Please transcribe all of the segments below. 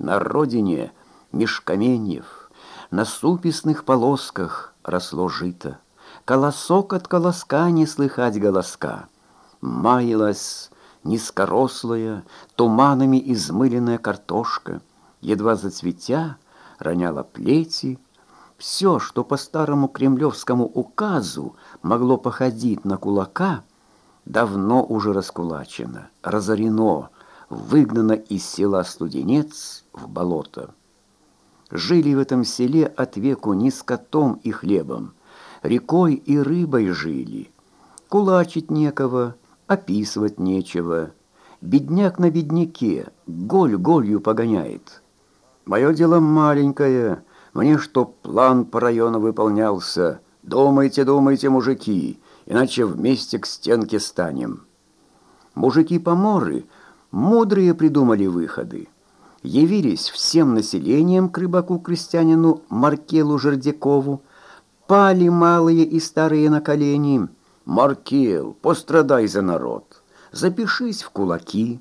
На родине меж каменьев, на суписных полосках росло жито. Колосок от колоска не слыхать голоска. Маялась низкорослая, туманами измыленная картошка, едва зацветя, роняла плети. Все, что по старому кремлевскому указу могло походить на кулака, давно уже раскулачено, разорено, выгнано из села Студенец в болото. Жили в этом селе от веку не скотом и хлебом, рекой и рыбой жили. Кулачить некого, описывать нечего. Бедняк на бедняке, голь голью погоняет. Мое дело маленькое, мне чтоб план по району выполнялся. Думайте, думайте, мужики, иначе вместе к стенке станем. Мужики-поморы мудрые придумали выходы. Явились всем населением к рыбаку-крестьянину Маркелу Жердякову, пали малые и старые на колени. «Маркел, пострадай за народ, запишись в кулаки,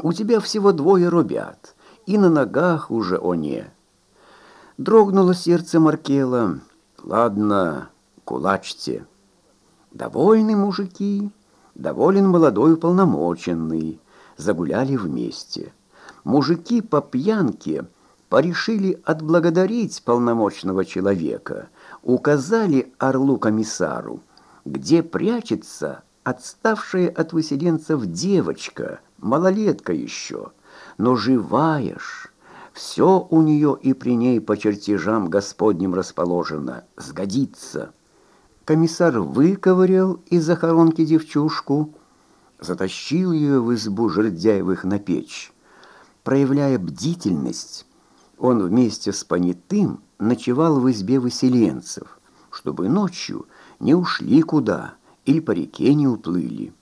у тебя всего двое рубят» и на ногах уже оне. Дрогнуло сердце Маркела. Ладно, кулачьте. Довольны мужики, доволен молодой уполномоченный. Загуляли вместе. Мужики по пьянке порешили отблагодарить полномочного человека. Указали орлу-комиссару, где прячется отставшая от выселенцев девочка, малолетка еще – но живая ж, все у нее и при ней по чертежам Господним расположено, сгодится. Комиссар выковырял из захоронки девчушку, затащил ее в избу жердяевых на печь. Проявляя бдительность, он вместе с понятым ночевал в избе выселенцев, чтобы ночью не ушли куда или по реке не уплыли.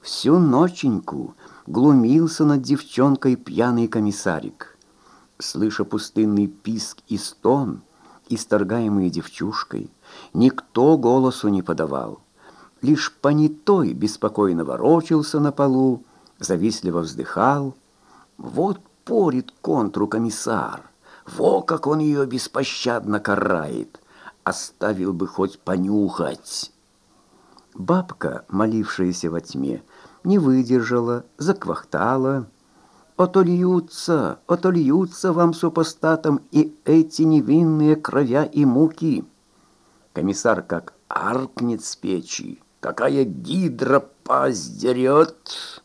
Всю ноченьку глумился над девчонкой пьяный комиссарик. Слыша пустынный писк и стон, исторгаемые девчушкой, никто голосу не подавал. Лишь понятой беспокойно ворочался на полу, завистливо вздыхал. Вот порит контру комиссар, во как он ее беспощадно карает, оставил бы хоть понюхать. Бабка, молившаяся во тьме, не выдержала, заквахтала. «Отольются, отольются вам супостатам и эти невинные кровя и муки!» Комиссар как аркнет с печи. «Какая гидра пасть дерет!»